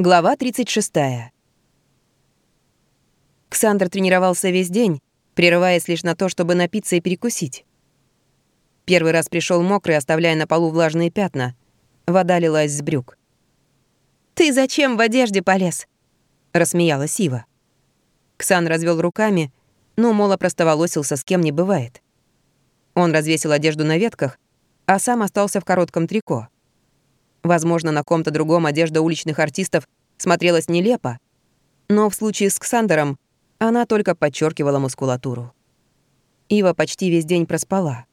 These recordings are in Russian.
Глава 36. Ксандр тренировался весь день, прерываясь лишь на то, чтобы напиться и перекусить. Первый раз пришел мокрый, оставляя на полу влажные пятна. Вода лилась с брюк. «Ты зачем в одежде полез?» — рассмеялась Ива. Ксан развел руками, но Мола простоволосился, с кем не бывает. Он развесил одежду на ветках, а сам остался в коротком трико. Возможно, на ком-то другом одежда уличных артистов смотрелась нелепо, но в случае с Ксандером она только подчеркивала мускулатуру. Ива почти весь день проспала.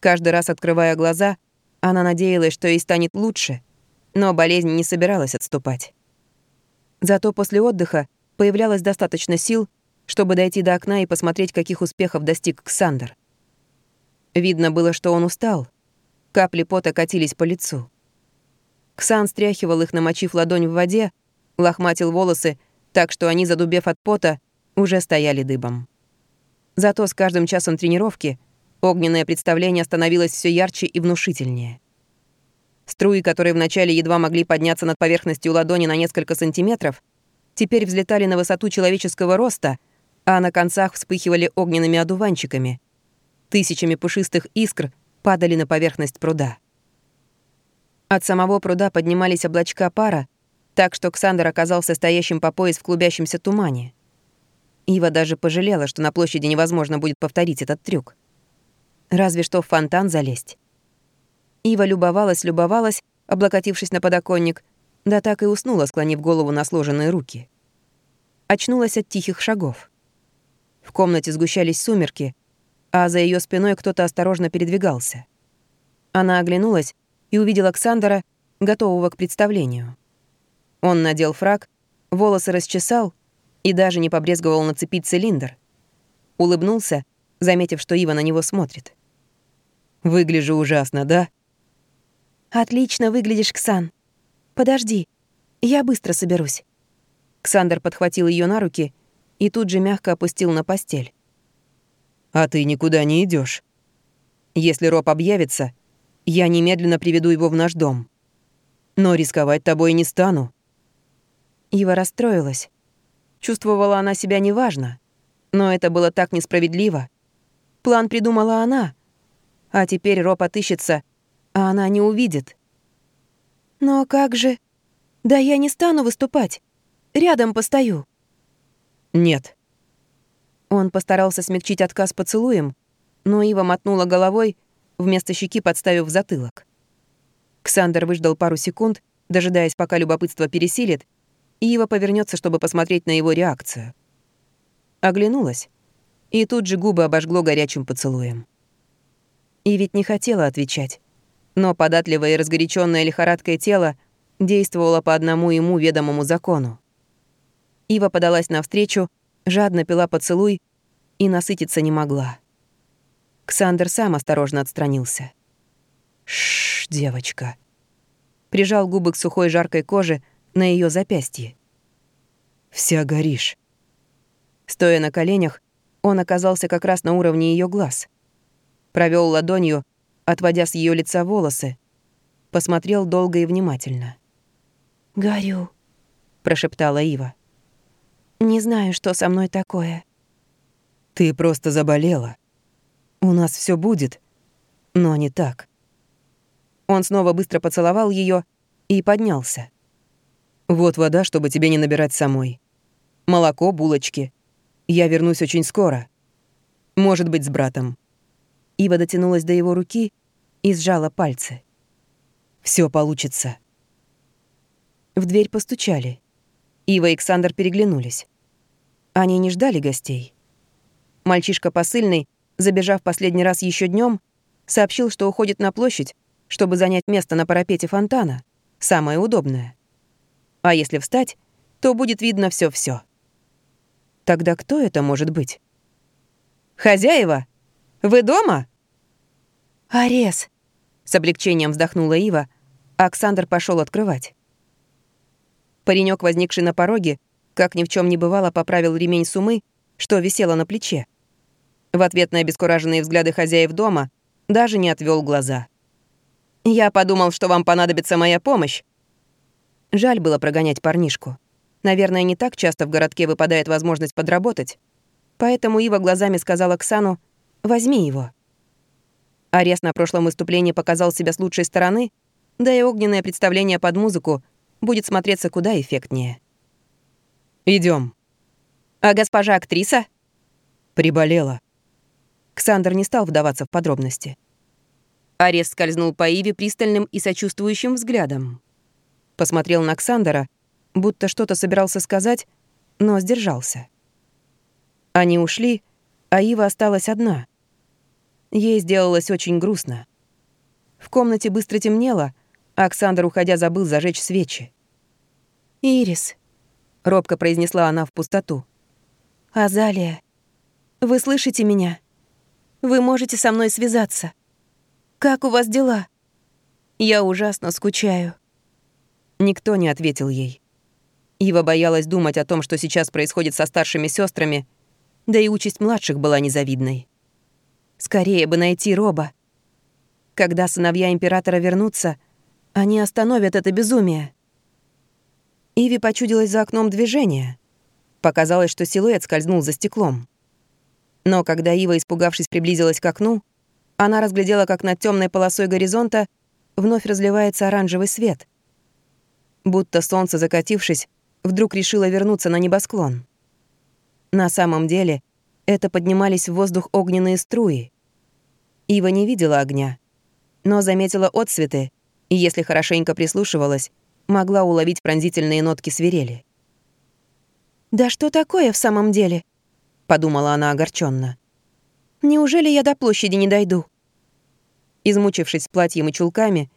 Каждый раз открывая глаза, она надеялась, что ей станет лучше, но болезнь не собиралась отступать. Зато после отдыха появлялось достаточно сил, чтобы дойти до окна и посмотреть, каких успехов достиг Ксандер. Видно было, что он устал. Капли пота катились по лицу. Ксан стряхивал их, намочив ладонь в воде, лохматил волосы, так что они, задубев от пота, уже стояли дыбом. Зато с каждым часом тренировки огненное представление становилось все ярче и внушительнее. Струи, которые вначале едва могли подняться над поверхностью ладони на несколько сантиметров, теперь взлетали на высоту человеческого роста, а на концах вспыхивали огненными одуванчиками. Тысячами пушистых искр падали на поверхность пруда. От самого пруда поднимались облачка пара, так что Ксандр оказался стоящим по пояс в клубящемся тумане. Ива даже пожалела, что на площади невозможно будет повторить этот трюк. Разве что в фонтан залезть. Ива любовалась, любовалась, облокотившись на подоконник, да так и уснула, склонив голову на сложенные руки. Очнулась от тихих шагов. В комнате сгущались сумерки, а за ее спиной кто-то осторожно передвигался. Она оглянулась и увидел Александра, готового к представлению. Он надел фраг, волосы расчесал и даже не побрезговал нацепить цилиндр. Улыбнулся, заметив, что Ива на него смотрит. «Выгляжу ужасно, да?» «Отлично выглядишь, Ксан. Подожди, я быстро соберусь». Ксандр подхватил ее на руки и тут же мягко опустил на постель. «А ты никуда не идешь. Если Роб объявится, я немедленно приведу его в наш дом. Но рисковать тобой не стану». Ива расстроилась. Чувствовала она себя неважно. Но это было так несправедливо. План придумала она. А теперь Роб отыщется, а она не увидит. «Но как же...» «Да я не стану выступать. Рядом постою». «Нет». Он постарался смягчить отказ поцелуем, но Ива мотнула головой, вместо щеки подставив затылок. Ксандер выждал пару секунд, дожидаясь, пока любопытство пересилит, и Ива повернется, чтобы посмотреть на его реакцию. Оглянулась, и тут же губы обожгло горячим поцелуем. И ведь не хотела отвечать, но податливое и разгоряченное лихорадкой тело действовало по одному ему ведомому закону. Ива подалась навстречу, жадно пила поцелуй и насытиться не могла. Ксандер сам осторожно отстранился. Шш, девочка. Прижал губы к сухой жаркой коже на ее запястье. Вся горишь. Стоя на коленях, он оказался как раз на уровне ее глаз. Провел ладонью, отводя с ее лица волосы. Посмотрел долго и внимательно. «Горю», — прошептала Ива. «Не знаю, что со мной такое». «Ты просто заболела», у нас все будет, но не так. Он снова быстро поцеловал ее и поднялся. Вот вода, чтобы тебе не набирать самой. Молоко, булочки. Я вернусь очень скоро. Может быть, с братом. Ива дотянулась до его руки и сжала пальцы. Все получится. В дверь постучали. Ива и Александр переглянулись. Они не ждали гостей. Мальчишка посыльный забежав последний раз еще днем, сообщил, что уходит на площадь, чтобы занять место на парапете фонтана, самое удобное. А если встать, то будет видно все все Тогда кто это может быть? «Хозяева, вы дома?» «Арес», — с облегчением вздохнула Ива, а Александр пошел открывать. Паренек, возникший на пороге, как ни в чем не бывало, поправил ремень сумы, что висело на плече. В ответ на обескураженные взгляды хозяев дома даже не отвел глаза. «Я подумал, что вам понадобится моя помощь». Жаль было прогонять парнишку. Наверное, не так часто в городке выпадает возможность подработать. Поэтому Ива глазами сказала Ксану «возьми его». Арест на прошлом выступлении показал себя с лучшей стороны, да и огненное представление под музыку будет смотреться куда эффектнее. Идем. «А госпожа актриса?» «Приболела». Ксандр не стал вдаваться в подробности. Арест скользнул по Иве пристальным и сочувствующим взглядом. Посмотрел на Ксандера, будто что-то собирался сказать, но сдержался. Они ушли, а Ива осталась одна. Ей сделалось очень грустно. В комнате быстро темнело, а Александр, уходя, забыл зажечь свечи. «Ирис», — робко произнесла она в пустоту. «Азалия, вы слышите меня? Вы можете со мной связаться? Как у вас дела? Я ужасно скучаю». Никто не ответил ей. Ива боялась думать о том, что сейчас происходит со старшими сестрами, да и участь младших была незавидной. Скорее бы найти Роба. Когда сыновья императора вернутся, они остановят это безумие. Иви почудилась за окном движение. Показалось, что силуэт скользнул за стеклом. Но когда Ива, испугавшись, приблизилась к окну, она разглядела, как над темной полосой горизонта вновь разливается оранжевый свет будто солнце, закатившись, вдруг решило вернуться на небосклон. На самом деле, это поднимались в воздух огненные струи. Ива не видела огня, но заметила отсветы, и если хорошенько прислушивалась, могла уловить пронзительные нотки свирели. «Да что такое в самом деле?» — подумала она огорченно. «Неужели я до площади не дойду?» Измучившись платьем и чулками,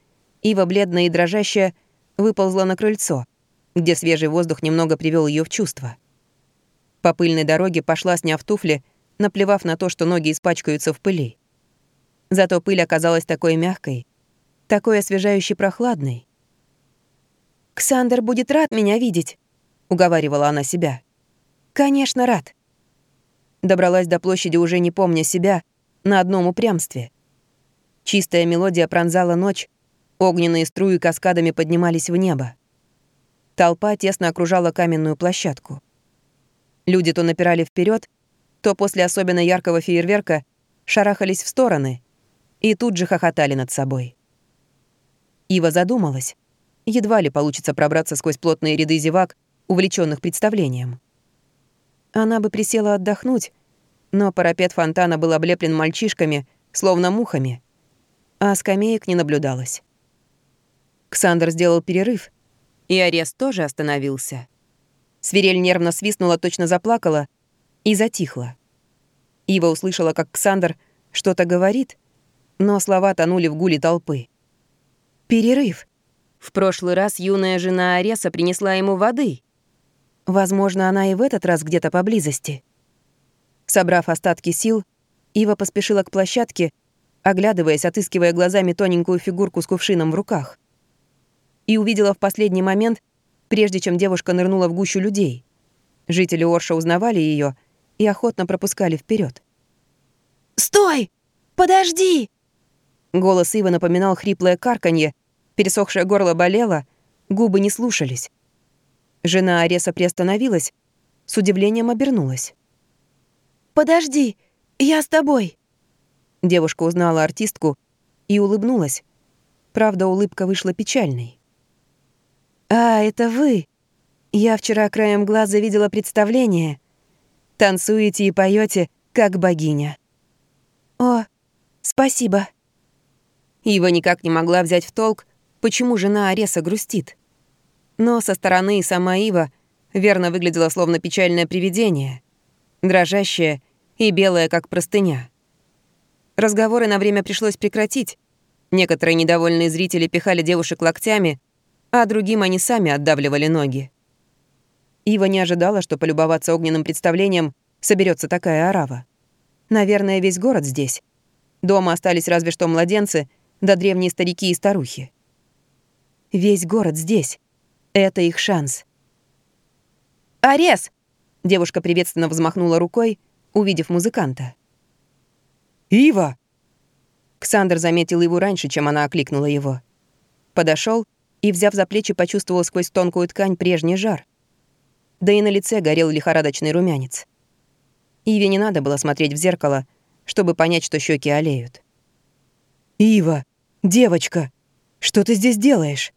Ива, бледная и дрожащая, выползла на крыльцо, где свежий воздух немного привел ее в чувство. По пыльной дороге пошла, сняв туфли, наплевав на то, что ноги испачкаются в пыли. Зато пыль оказалась такой мягкой, такой освежающей прохладной. «Ксандр будет рад меня видеть», — уговаривала она себя. «Конечно, рад». Добралась до площади, уже не помня себя, на одном упрямстве. Чистая мелодия пронзала ночь, Огненные струи каскадами поднимались в небо. Толпа тесно окружала каменную площадку. Люди то напирали вперед, то после особенно яркого фейерверка шарахались в стороны и тут же хохотали над собой. Ива задумалась. Едва ли получится пробраться сквозь плотные ряды зевак, увлеченных представлением. Она бы присела отдохнуть, но парапет фонтана был облеплен мальчишками, словно мухами, а скамеек не наблюдалось. Ксандр сделал перерыв, и арест тоже остановился. Свирель нервно свистнула, точно заплакала и затихла. Ива услышала, как Ксандр что-то говорит, но слова тонули в гуле толпы. «Перерыв. В прошлый раз юная жена Ареса принесла ему воды. Возможно, она и в этот раз где-то поблизости». Собрав остатки сил, Ива поспешила к площадке, оглядываясь, отыскивая глазами тоненькую фигурку с кувшином в руках и увидела в последний момент, прежде чем девушка нырнула в гущу людей. Жители Орша узнавали ее и охотно пропускали вперед. «Стой! Подожди!» Голос Ивы напоминал хриплое карканье, пересохшее горло болело, губы не слушались. Жена Ареса приостановилась, с удивлением обернулась. «Подожди, я с тобой!» Девушка узнала артистку и улыбнулась. Правда, улыбка вышла печальной. «А, это вы! Я вчера краем глаза видела представление. Танцуете и поете, как богиня». «О, спасибо». Ива никак не могла взять в толк, почему жена Ареса грустит. Но со стороны сама Ива верно выглядела словно печальное привидение, дрожащее и белое, как простыня. Разговоры на время пришлось прекратить. Некоторые недовольные зрители пихали девушек локтями, а другим они сами отдавливали ноги. Ива не ожидала, что полюбоваться огненным представлением соберется такая орава. Наверное, весь город здесь. Дома остались разве что младенцы, да древние старики и старухи. Весь город здесь. Это их шанс. «Арес!» — девушка приветственно взмахнула рукой, увидев музыканта. «Ива!» Ксандр заметил его раньше, чем она окликнула его. Подошел и, взяв за плечи, почувствовал сквозь тонкую ткань прежний жар. Да и на лице горел лихорадочный румянец. Иве не надо было смотреть в зеркало, чтобы понять, что щеки олеют. «Ива, девочка, что ты здесь делаешь?»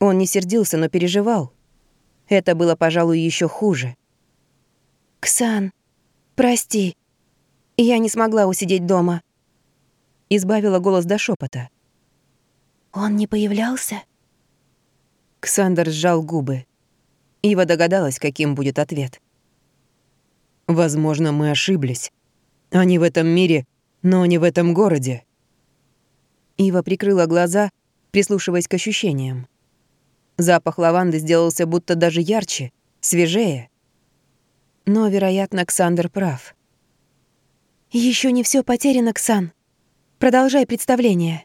Он не сердился, но переживал. Это было, пожалуй, еще хуже. «Ксан, прости, я не смогла усидеть дома», — избавила голос до шепота. «Он не появлялся?» Ксандр сжал губы. Ива догадалась, каким будет ответ. «Возможно, мы ошиблись. Они в этом мире, но не в этом городе». Ива прикрыла глаза, прислушиваясь к ощущениям. Запах лаванды сделался будто даже ярче, свежее. Но, вероятно, Ксандр прав. Еще не все потеряно, Ксан. Продолжай представление».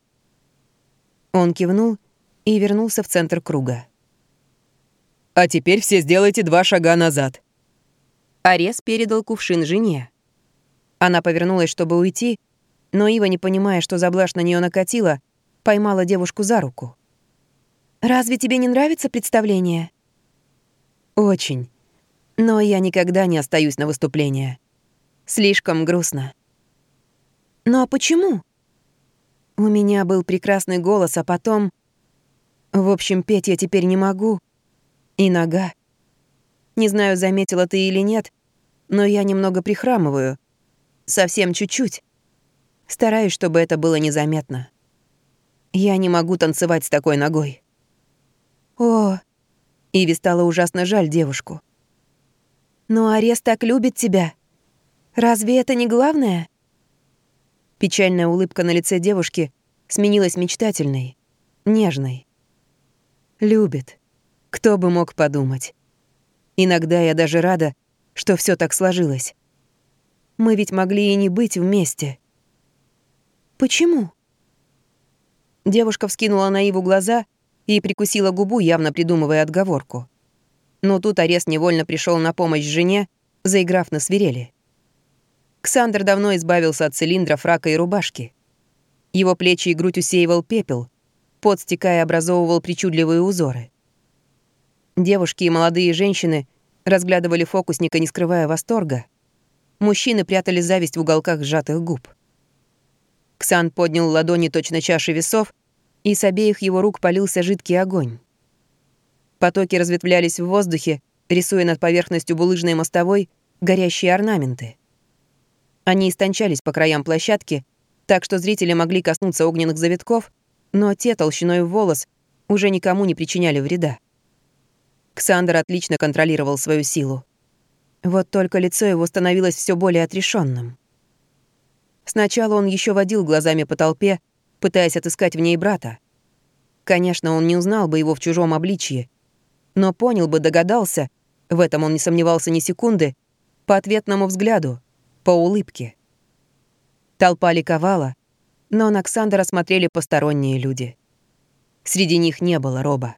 Он кивнул и вернулся в центр круга. «А теперь все сделайте два шага назад». Арес передал кувшин жене. Она повернулась, чтобы уйти, но Ива, не понимая, что заблажь на нее накатила, поймала девушку за руку. Разве тебе не нравится представление? Очень. Но я никогда не остаюсь на выступления. Слишком грустно. Но почему? У меня был прекрасный голос, а потом... В общем, петь я теперь не могу. И нога. Не знаю, заметила ты или нет, но я немного прихрамываю. Совсем чуть-чуть. Стараюсь, чтобы это было незаметно. Я не могу танцевать с такой ногой. «О!» Иви стало ужасно жаль девушку. «Но Арес так любит тебя. Разве это не главное?» Печальная улыбка на лице девушки сменилась мечтательной, нежной. «Любит. Кто бы мог подумать. Иногда я даже рада, что все так сложилось. Мы ведь могли и не быть вместе». «Почему?» Девушка вскинула на Иву глаза и прикусила губу, явно придумывая отговорку. Но тут арест невольно пришел на помощь жене, заиграв на свирели. Ксандр давно избавился от цилиндра, фрака и рубашки. Его плечи и грудь усеивал пепел, пот образовывал причудливые узоры. Девушки и молодые женщины разглядывали фокусника, не скрывая восторга. Мужчины прятали зависть в уголках сжатых губ. Ксан поднял ладони точно чаши весов и с обеих его рук полился жидкий огонь. Потоки разветвлялись в воздухе, рисуя над поверхностью булыжной мостовой горящие орнаменты. Они истончались по краям площадки, так что зрители могли коснуться огненных завитков, но те толщиной в волос уже никому не причиняли вреда. Ксандр отлично контролировал свою силу. Вот только лицо его становилось все более отрешенным. Сначала он еще водил глазами по толпе, пытаясь отыскать в ней брата. Конечно, он не узнал бы его в чужом обличье, но понял бы, догадался, в этом он не сомневался ни секунды, по ответному взгляду, по улыбке. Толпа ликовала, но на Ксандера смотрели посторонние люди. Среди них не было Роба.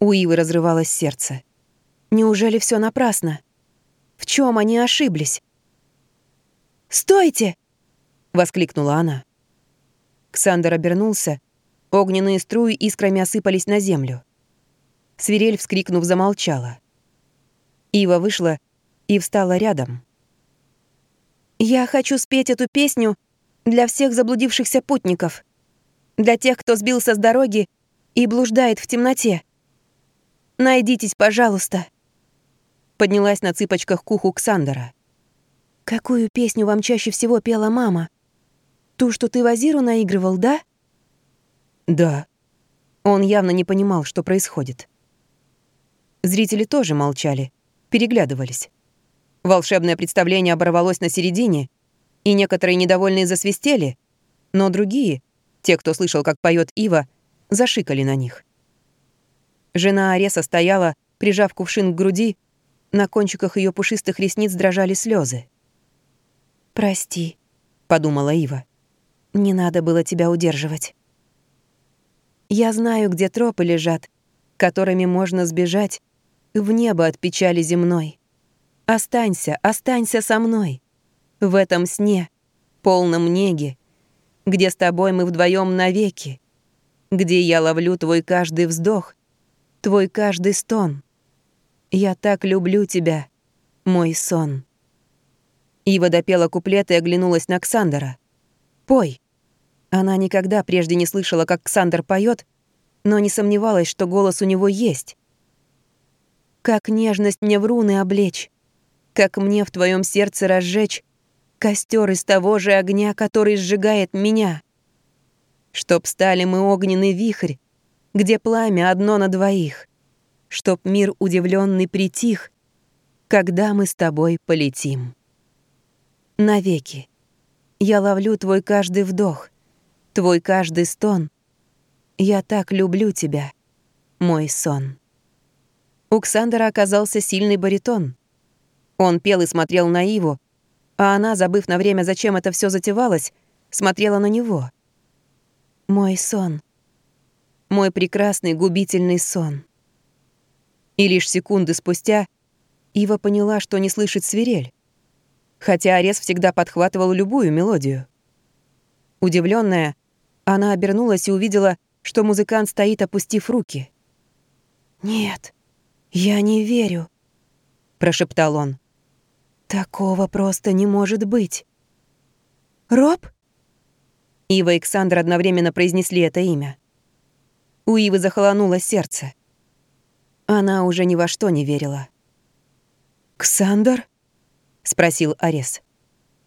У Ивы разрывалось сердце. Неужели все напрасно? В чем они ошиблись? «Стойте!» — воскликнула она. Ксандер обернулся. Огненные струи искрами осыпались на землю. Свирель, вскрикнув, замолчала. Ива вышла и встала рядом. «Я хочу спеть эту песню для всех заблудившихся путников, для тех, кто сбился с дороги и блуждает в темноте. Найдитесь, пожалуйста». Поднялась на цыпочках к уху Ксандера. «Какую песню вам чаще всего пела мама?» Ту, что ты Вазиру наигрывал, да?» «Да». Он явно не понимал, что происходит. Зрители тоже молчали, переглядывались. Волшебное представление оборвалось на середине, и некоторые недовольные засвистели, но другие, те, кто слышал, как поет Ива, зашикали на них. Жена Ареса стояла, прижав кувшин к груди, на кончиках ее пушистых ресниц дрожали слезы. «Прости», — подумала Ива. Не надо было тебя удерживать. Я знаю, где тропы лежат, которыми можно сбежать в небо от печали земной. Останься, останься со мной. В этом сне, полном неги, где с тобой мы вдвоем навеки. где я ловлю твой каждый вздох, твой каждый стон. Я так люблю тебя, мой сон. Ива допела куплет и оглянулась на Ксандера. «Пой». Она никогда прежде не слышала, как Ксандер поет, но не сомневалась, что голос у него есть. «Как нежность мне в руны облечь, как мне в твоем сердце разжечь костер из того же огня, который сжигает меня. Чтоб стали мы огненный вихрь, где пламя одно на двоих, чтоб мир удивленный притих, когда мы с тобой полетим. Навеки. Я ловлю твой каждый вдох, твой каждый стон. Я так люблю тебя, мой сон. У Ксандера оказался сильный баритон. Он пел и смотрел на Иву, а она, забыв на время, зачем это все затевалось, смотрела на него. Мой сон. Мой прекрасный губительный сон. И лишь секунды спустя Ива поняла, что не слышит свирель, хотя Арес всегда подхватывал любую мелодию. Удивленная, она обернулась и увидела, что музыкант стоит, опустив руки. «Нет, я не верю», — прошептал он. Такого просто не может быть. Роб? Ива и Ксандр одновременно произнесли это имя. У Ивы захолонуло сердце. Она уже ни во что не верила. «Ксандр?» — спросил Арес.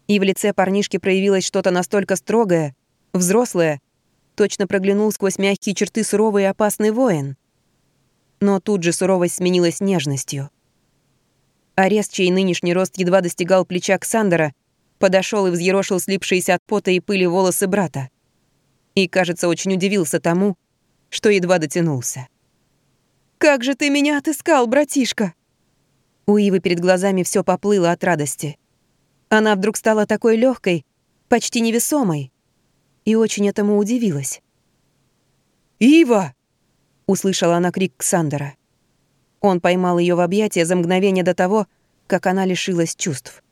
И в лице парнишки проявилось что-то настолько строгое, взрослое, точно проглянул сквозь мягкие черты суровый и опасный воин. Но тут же суровость сменилась нежностью. Арест, чей нынешний рост едва достигал плеча Ксандера, подошел и взъерошил слипшиеся от пота и пыли волосы брата. И, кажется, очень удивился тому, что едва дотянулся. «Как же ты меня отыскал, братишка!» У Ивы перед глазами все поплыло от радости. Она вдруг стала такой легкой, почти невесомой, и очень этому удивилась. «Ива!» — услышала она крик Ксандера. Он поймал ее в объятия за мгновение до того, как она лишилась чувств.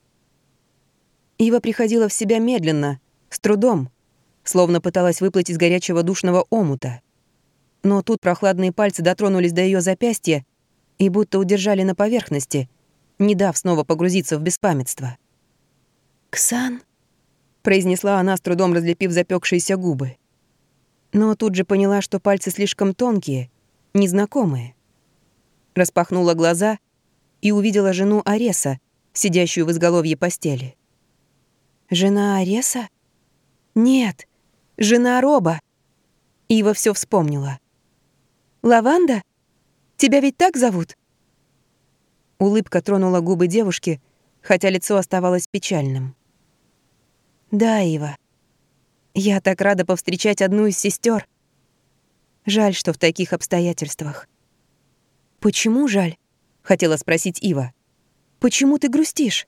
Ива приходила в себя медленно, с трудом, словно пыталась выплыть из горячего душного омута. Но тут прохладные пальцы дотронулись до ее запястья и будто удержали на поверхности, не дав снова погрузиться в беспамятство. «Ксан?» — произнесла она, с трудом разлепив запекшиеся губы. Но тут же поняла, что пальцы слишком тонкие, незнакомые распахнула глаза и увидела жену Ареса, сидящую в изголовье постели. «Жена Ареса? Нет, жена Роба!» Ива все вспомнила. «Лаванда? Тебя ведь так зовут?» Улыбка тронула губы девушки, хотя лицо оставалось печальным. «Да, Ива. Я так рада повстречать одну из сестер. Жаль, что в таких обстоятельствах. «Почему жаль?» — хотела спросить Ива. «Почему ты грустишь?»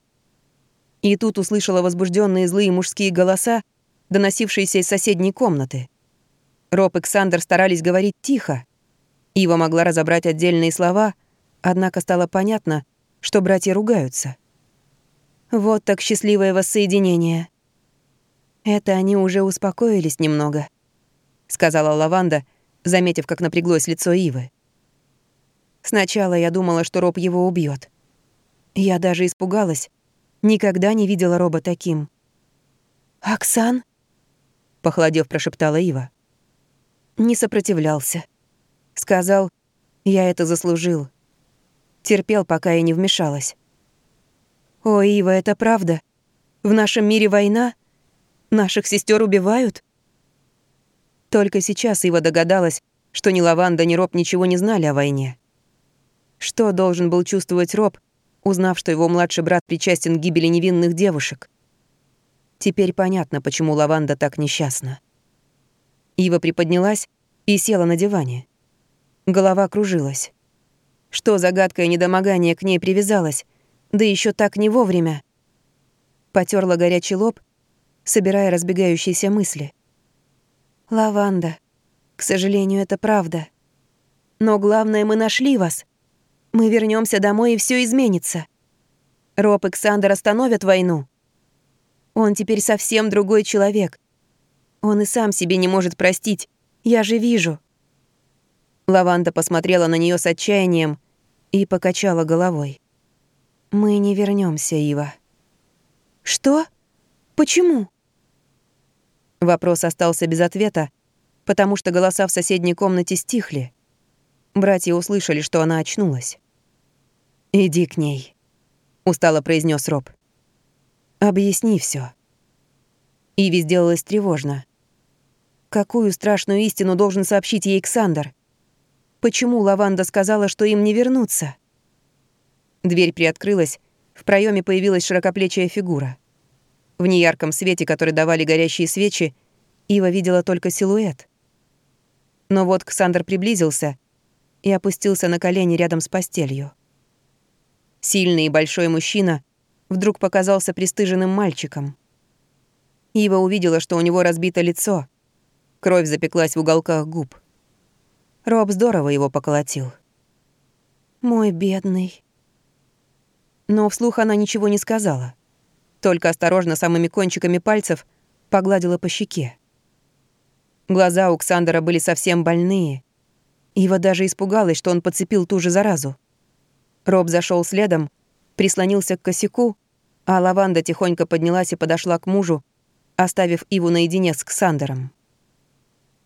И тут услышала возбужденные злые мужские голоса, доносившиеся из соседней комнаты. Роб и Ксандр старались говорить тихо. Ива могла разобрать отдельные слова, однако стало понятно, что братья ругаются. Вот так счастливое воссоединение. Это они уже успокоились немного, сказала Лаванда, заметив, как напряглось лицо Ивы. Сначала я думала, что Роб его убьет. Я даже испугалась. Никогда не видела Роба таким. «Оксан?» — похолодев, прошептала Ива. Не сопротивлялся. Сказал, я это заслужил. Терпел, пока я не вмешалась. «О, Ива, это правда? В нашем мире война? Наших сестер убивают?» Только сейчас Ива догадалась, что ни Лаванда, ни Роб ничего не знали о войне. Что должен был чувствовать Роб, узнав, что его младший брат причастен к гибели невинных девушек? Теперь понятно, почему Лаванда так несчастна. Ива приподнялась и села на диване. Голова кружилась. Что загадкое недомогание к ней привязалось, да еще так не вовремя. Потерла горячий лоб, собирая разбегающиеся мысли. «Лаванда, к сожалению, это правда. Но главное, мы нашли вас. Мы вернемся домой, и все изменится. Роб и Ксандр остановят войну. Он теперь совсем другой человек. Он и сам себе не может простить, Я же вижу». Лаванда посмотрела на нее с отчаянием и покачала головой. «Мы не вернемся, Ива». «Что? Почему?» Вопрос остался без ответа, потому что голоса в соседней комнате стихли. Братья услышали, что она очнулась. «Иди к ней», — устало произнес Роб. «Объясни все. Иви сделалось тревожно. Какую страшную истину должен сообщить ей Ксандр? Почему Лаванда сказала, что им не вернуться? Дверь приоткрылась, в проеме появилась широкоплечая фигура. В неярком свете, который давали горящие свечи, Ива видела только силуэт. Но вот Ксандр приблизился и опустился на колени рядом с постелью. Сильный и большой мужчина вдруг показался пристыженным мальчиком. Ива увидела, что у него разбито лицо. Кровь запеклась в уголках губ. Роб здорово его поколотил. «Мой бедный». Но вслух она ничего не сказала. Только осторожно самыми кончиками пальцев погладила по щеке. Глаза у Ксандера были совсем больные. Ива даже испугалась, что он подцепил ту же заразу. Роб зашел следом, прислонился к косяку, а Лаванда тихонько поднялась и подошла к мужу, оставив Иву наедине с Ксандером.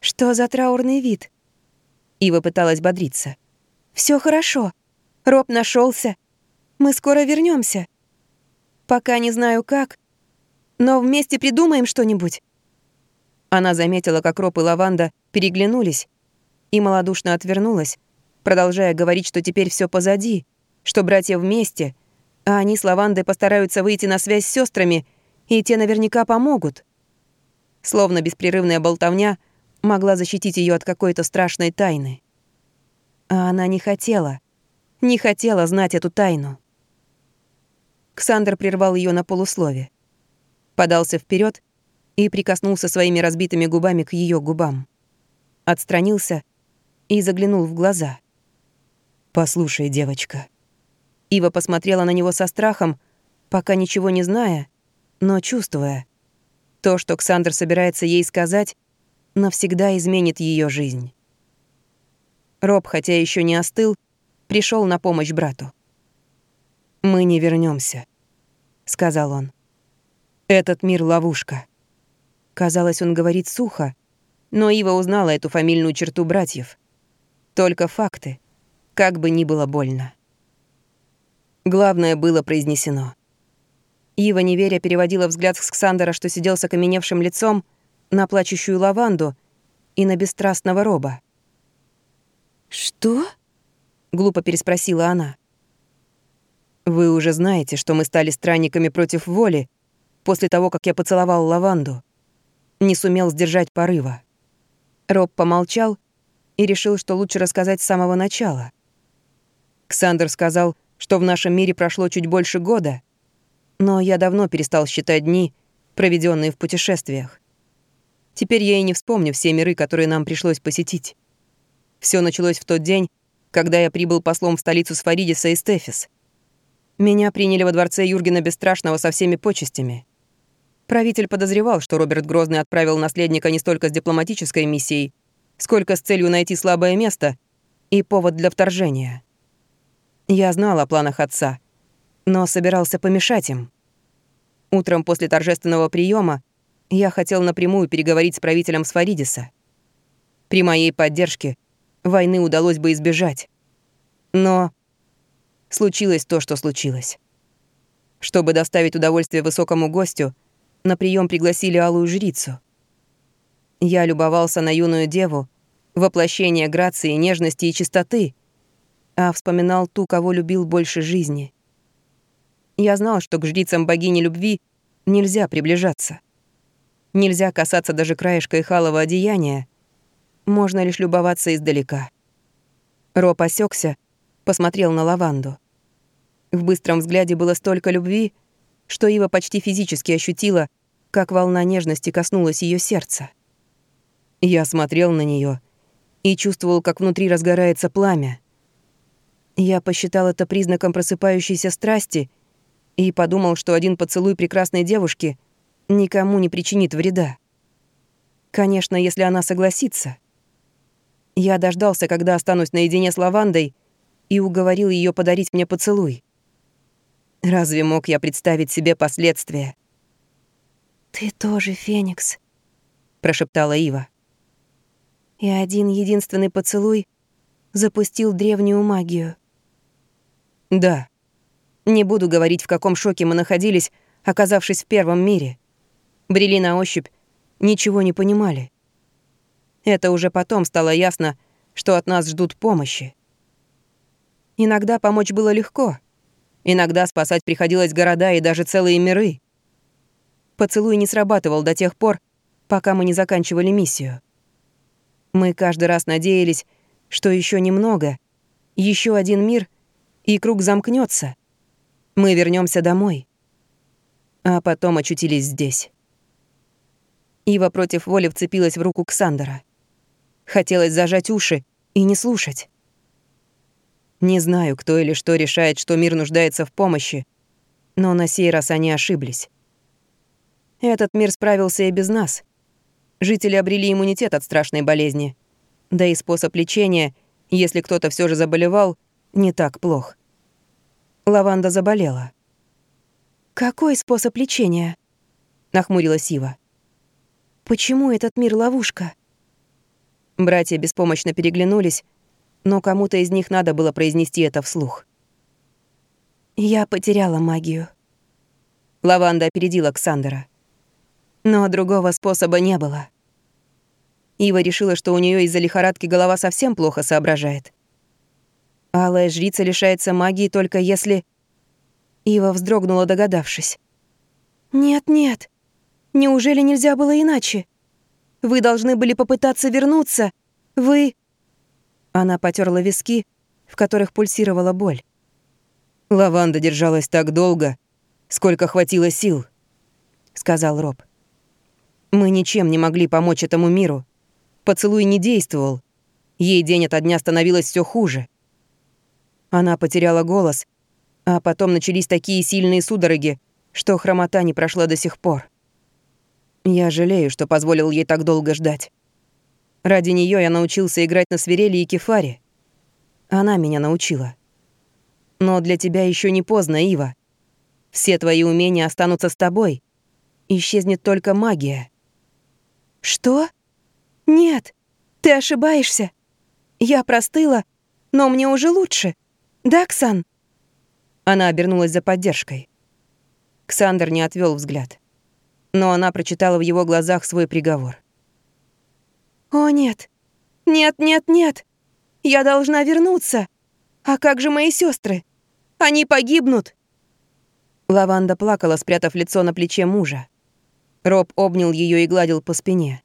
«Что за траурный вид?» Ива пыталась бодриться. Все хорошо. Роб нашелся. Мы скоро вернемся. Пока не знаю как, но вместе придумаем что-нибудь». Она заметила, как Роб и Лаванда переглянулись и малодушно отвернулась, продолжая говорить, что теперь все позади — что братья вместе, а они с Лавандой постараются выйти на связь с сестрами, и те наверняка помогут. Словно беспрерывная болтовня могла защитить ее от какой-то страшной тайны. А она не хотела, не хотела знать эту тайну. Ксандр прервал ее на полуслове. Подался вперед и прикоснулся своими разбитыми губами к ее губам. Отстранился и заглянул в глаза. «Послушай, девочка», Ива посмотрела на него со страхом, пока ничего не зная, но чувствуя. То, что Ксандр собирается ей сказать, навсегда изменит ее жизнь. Роб, хотя еще не остыл, пришел на помощь брату. «Мы не вернемся, сказал он. «Этот мир — ловушка». Казалось, он говорит сухо, но Ива узнала эту фамильную черту братьев. Только факты, как бы ни было больно. Главное было произнесено. Ива, не веря, переводила взгляд с Ксандера, что сидел с окаменевшим лицом, на плачущую лаванду и на бесстрастного роба. «Что?» — глупо переспросила она. «Вы уже знаете, что мы стали странниками против воли после того, как я поцеловал лаванду. Не сумел сдержать порыва». Роб помолчал и решил, что лучше рассказать с самого начала. Ксандер сказал, что в нашем мире прошло чуть больше года, но я давно перестал считать дни, проведенные в путешествиях. Теперь я и не вспомню все миры, которые нам пришлось посетить. Все началось в тот день, когда я прибыл послом в столицу Сфаридиса и Стефис. Меня приняли во дворце Юргена Бесстрашного со всеми почестями. Правитель подозревал, что Роберт Грозный отправил наследника не столько с дипломатической миссией, сколько с целью найти слабое место и повод для вторжения. Я знал о планах отца, но собирался помешать им. Утром после торжественного приема я хотел напрямую переговорить с правителем Сфаридиса. При моей поддержке войны удалось бы избежать. Но случилось то, что случилось. Чтобы доставить удовольствие высокому гостю, на прием пригласили алую жрицу. Я любовался на юную деву, воплощение грации, нежности и чистоты, а вспоминал ту, кого любил больше жизни. Я знал, что к жрицам богини любви нельзя приближаться. Нельзя касаться даже краешка ихалого одеяния. Можно лишь любоваться издалека. Роб осекся, посмотрел на лаванду. В быстром взгляде было столько любви, что Ива почти физически ощутила, как волна нежности коснулась ее сердца. Я смотрел на нее и чувствовал, как внутри разгорается пламя. Я посчитал это признаком просыпающейся страсти и подумал, что один поцелуй прекрасной девушки никому не причинит вреда. Конечно, если она согласится. Я дождался, когда останусь наедине с лавандой, и уговорил ее подарить мне поцелуй. Разве мог я представить себе последствия? «Ты тоже Феникс», — прошептала Ива. «И один единственный поцелуй запустил древнюю магию». «Да. Не буду говорить, в каком шоке мы находились, оказавшись в первом мире. Брели на ощупь, ничего не понимали. Это уже потом стало ясно, что от нас ждут помощи. Иногда помочь было легко. Иногда спасать приходилось города и даже целые миры. Поцелуй не срабатывал до тех пор, пока мы не заканчивали миссию. Мы каждый раз надеялись, что еще немного, еще один мир, и круг замкнется. Мы вернемся домой. А потом очутились здесь. Ива против воли вцепилась в руку Ксандера. Хотелось зажать уши и не слушать. Не знаю, кто или что решает, что мир нуждается в помощи, но на сей раз они ошиблись. Этот мир справился и без нас. Жители обрели иммунитет от страшной болезни. Да и способ лечения, если кто-то все же заболевал, не так плох. Лаванда заболела. «Какой способ лечения?» — нахмурилась Ива. «Почему этот мир — ловушка?» Братья беспомощно переглянулись, но кому-то из них надо было произнести это вслух. «Я потеряла магию». Лаванда опередила Ксандера. Но другого способа не было. Ива решила, что у нее из-за лихорадки голова совсем плохо соображает. Алая жрица лишается магии только если... Ива вздрогнула, догадавшись. «Нет-нет, неужели нельзя было иначе? Вы должны были попытаться вернуться. Вы...» Она потерла виски, в которых пульсировала боль. «Лаванда держалась так долго, сколько хватило сил», — сказал Роб. Мы ничем не могли помочь этому миру. Поцелуй не действовал. Ей день ото дня становилось все хуже. Она потеряла голос, а потом начались такие сильные судороги, что хромота не прошла до сих пор. Я жалею, что позволил ей так долго ждать. Ради нее я научился играть на свирели и кефаре. Она меня научила. Но для тебя еще не поздно, Ива. Все твои умения останутся с тобой. Исчезнет только магия. «Что? Нет, ты ошибаешься. Я простыла, но мне уже лучше. Да, Ксан?» Она обернулась за поддержкой. Ксандр не отвел взгляд. Но она прочитала в его глазах свой приговор. «О, нет! Нет, нет, нет! Я должна вернуться! А как же мои сестры? Они погибнут!» Лаванда плакала, спрятав лицо на плече мужа. Роб обнял ее и гладил по спине.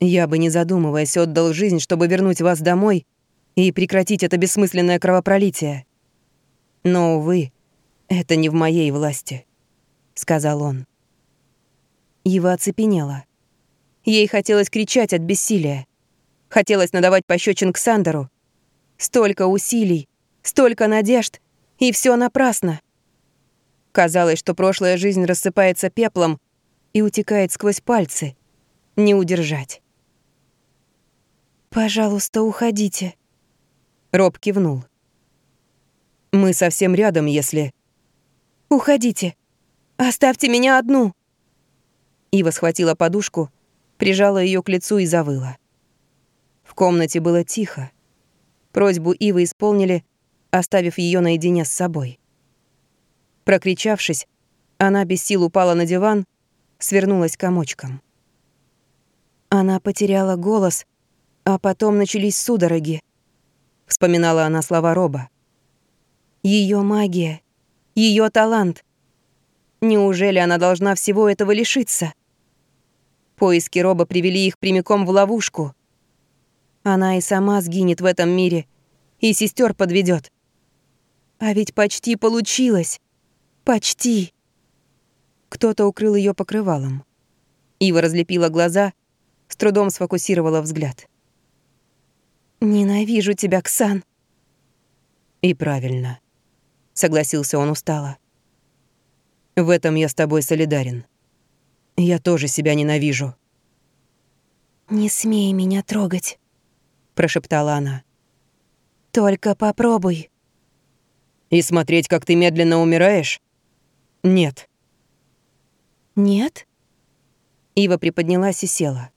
«Я бы, не задумываясь, отдал жизнь, чтобы вернуть вас домой и прекратить это бессмысленное кровопролитие. Но, увы, это не в моей власти», — сказал он. Ива оцепенела. Ей хотелось кричать от бессилия. Хотелось надавать пощечин к Сандеру. Столько усилий, столько надежд, и все напрасно. Казалось, что прошлая жизнь рассыпается пеплом, и утекает сквозь пальцы. Не удержать. «Пожалуйста, уходите». Роб кивнул. «Мы совсем рядом, если...» «Уходите. Оставьте меня одну». Ива схватила подушку, прижала ее к лицу и завыла. В комнате было тихо. Просьбу Ивы исполнили, оставив ее наедине с собой. Прокричавшись, она без сил упала на диван свернулась комочком. Она потеряла голос, а потом начались судороги. Вспоминала она слова Роба. Ее магия, ее талант. Неужели она должна всего этого лишиться? Поиски Роба привели их прямиком в ловушку. Она и сама сгинет в этом мире, и сестер подведет. А ведь почти получилось. Почти. Кто-то укрыл ее покрывалом. Ива разлепила глаза, с трудом сфокусировала взгляд. «Ненавижу тебя, Ксан!» «И правильно», — согласился он устало. «В этом я с тобой солидарен. Я тоже себя ненавижу». «Не смей меня трогать». — прошептала она. «Только попробуй». «И смотреть, как ты медленно умираешь? Нет». «Нет?» Ива приподнялась и села.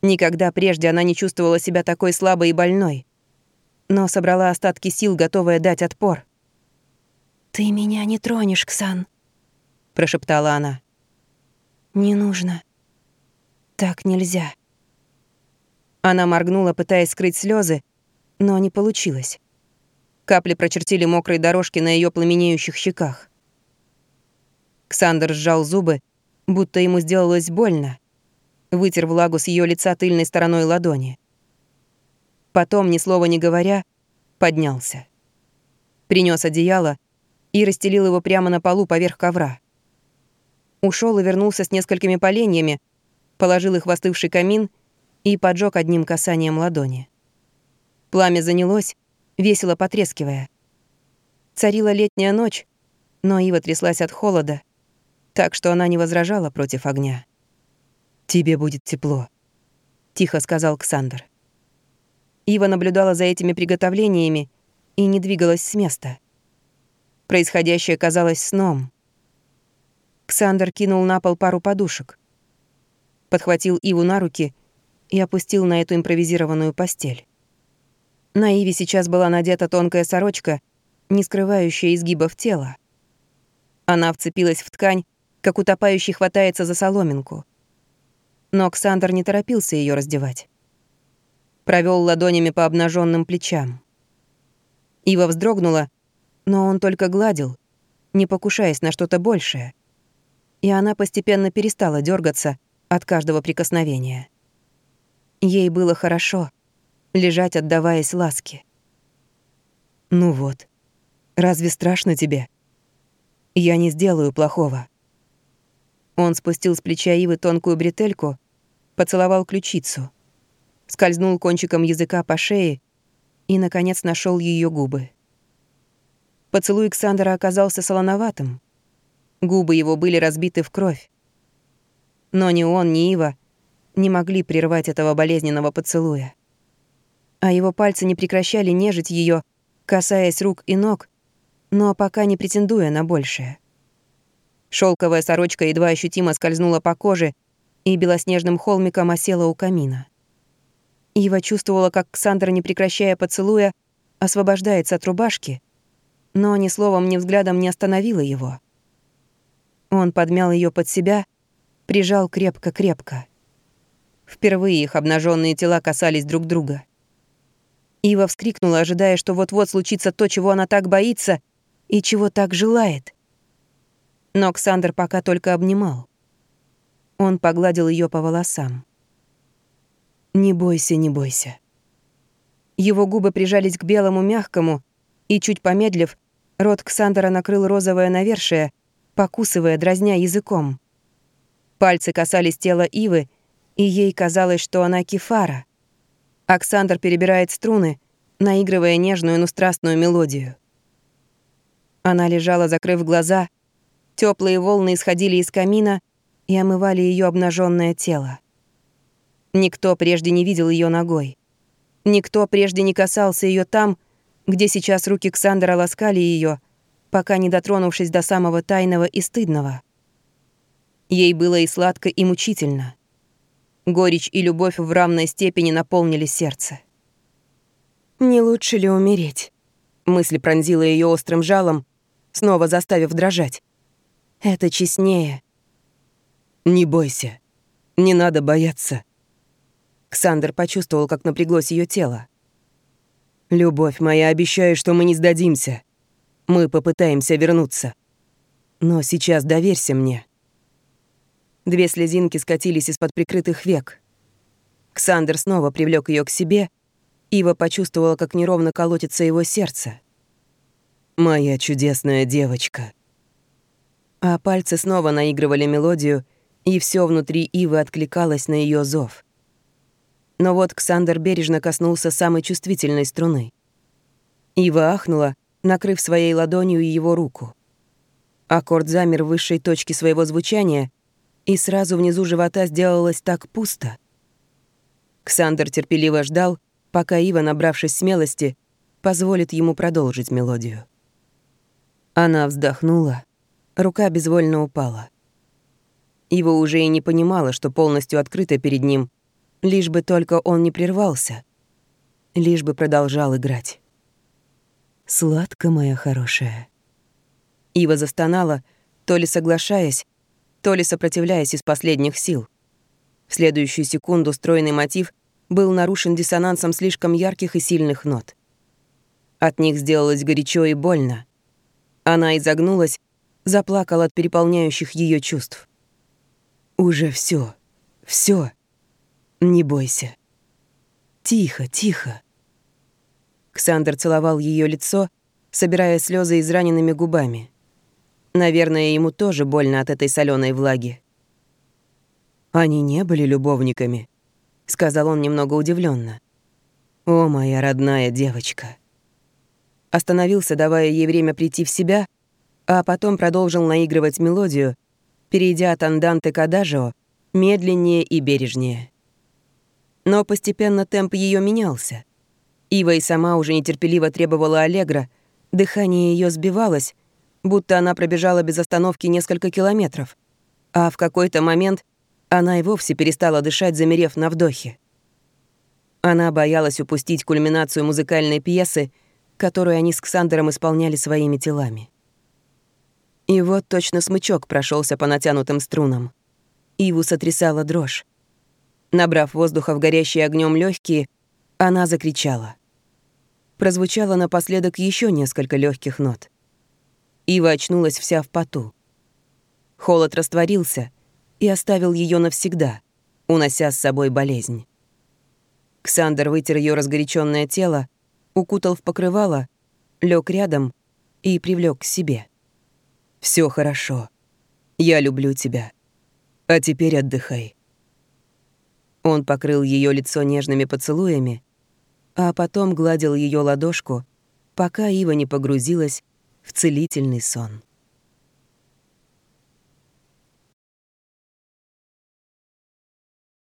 Никогда прежде она не чувствовала себя такой слабой и больной, но собрала остатки сил, готовая дать отпор. «Ты меня не тронешь, Ксан», — прошептала она. «Не нужно. Так нельзя». Она моргнула, пытаясь скрыть слезы, но не получилось. Капли прочертили мокрые дорожки на ее пламенеющих щеках. Ксандр сжал зубы, будто ему сделалось больно. Вытер влагу с ее лица тыльной стороной ладони. Потом, ни слова не говоря, поднялся. Принес одеяло и расстелил его прямо на полу поверх ковра. Ушел и вернулся с несколькими поленьями, положил их в остывший камин и поджег одним касанием ладони. Пламя занялось, весело потрескивая. Царила летняя ночь, но Ива тряслась от холода, так что она не возражала против огня. «Тебе будет тепло», — тихо сказал Ксандр. Ива наблюдала за этими приготовлениями и не двигалась с места. Происходящее казалось сном. Ксандр кинул на пол пару подушек, подхватил Иву на руки и опустил на эту импровизированную постель. На Иве сейчас была надета тонкая сорочка, не скрывающая изгибов тела. Она вцепилась в ткань, как утопающий хватается за соломинку. Но Ксандр не торопился ее раздевать. Провел ладонями по обнаженным плечам. Ива вздрогнула, но он только гладил, не покушаясь на что-то большее. И она постепенно перестала дергаться от каждого прикосновения. Ей было хорошо лежать, отдаваясь ласке. «Ну вот, разве страшно тебе? Я не сделаю плохого». Он спустил с плеча Ивы тонкую бретельку, поцеловал ключицу, скользнул кончиком языка по шее и, наконец, нашел ее губы. Поцелуй Александра оказался солоноватым. Губы его были разбиты в кровь. Но ни он, ни Ива не могли прервать этого болезненного поцелуя. А его пальцы не прекращали нежить ее, касаясь рук и ног, но пока не претендуя на большее. Шелковая сорочка едва ощутимо скользнула по коже и белоснежным холмиком осела у камина. Ива чувствовала, как Ксандр, не прекращая поцелуя, освобождается от рубашки, но ни словом, ни взглядом не остановила его. Он подмял ее под себя, прижал крепко-крепко. Впервые их обнаженные тела касались друг друга. Ива вскрикнула, ожидая, что вот-вот случится то, чего она так боится и чего так желает. Но Ксандр пока только обнимал. Он погладил ее по волосам. «Не бойся, не бойся». Его губы прижались к белому мягкому, и, чуть помедлив, рот Ксандра накрыл розовое навершие, покусывая, дразня языком. Пальцы касались тела Ивы, и ей казалось, что она кефара. Оксандр перебирает струны, наигрывая нежную, но страстную мелодию. Она лежала, закрыв глаза — Теплые волны исходили из камина и омывали ее обнаженное тело. Никто прежде не видел ее ногой. Никто прежде не касался ее там, где сейчас руки Ксандра ласкали ее, пока не дотронувшись до самого тайного и стыдного. Ей было и сладко, и мучительно. Горечь и любовь в равной степени наполнили сердце. «Не лучше ли умереть?» Мысль пронзила ее острым жалом, снова заставив дрожать. Это честнее. Не бойся. Не надо бояться. Ксандр почувствовал, как напряглось ее тело. Любовь моя, обещаю, что мы не сдадимся. Мы попытаемся вернуться. Но сейчас доверься мне. Две слезинки скатились из-под прикрытых век. Ксандр снова привлек ее к себе. Ива почувствовала, как неровно колотится его сердце. «Моя чудесная девочка», а пальцы снова наигрывали мелодию, и все внутри Ивы откликалось на ее зов. Но вот Ксандер бережно коснулся самой чувствительной струны. Ива ахнула, накрыв своей ладонью его руку. Аккорд замер в высшей точке своего звучания, и сразу внизу живота сделалось так пусто. Ксандер терпеливо ждал, пока Ива, набравшись смелости, позволит ему продолжить мелодию. Она вздохнула, рука безвольно упала. Ива уже и не понимала, что полностью открыта перед ним, лишь бы только он не прервался, лишь бы продолжал играть. «Сладко, моя хорошая». Ива застонала, то ли соглашаясь, то ли сопротивляясь из последних сил. В следующую секунду стройный мотив был нарушен диссонансом слишком ярких и сильных нот. От них сделалось горячо и больно. Она изогнулась, заплакала от переполняющих ее чувств. «Уже все, все. Не бойся. Тихо, тихо». Ксандр целовал ее лицо, собирая слезы израненными губами. Наверное, ему тоже больно от этой соленой влаги. Они не были любовниками, сказал он немного удивленно. О, моя родная девочка. Остановился, давая ей время прийти в себя, а потом продолжил наигрывать мелодию, перейдя от анданте к адажио медленнее и бережнее. Но постепенно темп ее менялся. Ива и сама уже нетерпеливо требовала аллегро, дыхание ее сбивалось, будто она пробежала без остановки несколько километров, а в какой-то момент она и вовсе перестала дышать, замерев на вдохе. Она боялась упустить кульминацию музыкальной пьесы, которую они с Ксандером исполняли своими телами. И вот точно смычок прошелся по натянутым струнам. Иву сотрясала дрожь. Набрав воздуха в горящие огнем легкие, она закричала. Прозвучало напоследок еще несколько легких нот. Ива очнулась вся в поту. Холод растворился и оставил ее навсегда, унося с собой болезнь. Ксандер вытер ее разгоряченное тело, укутал в покрывало, лег рядом и привлек к себе. Все хорошо. Я люблю тебя. А теперь отдыхай. Он покрыл ее лицо нежными поцелуями, а потом гладил ее ладошку, пока Ива не погрузилась в целительный сон.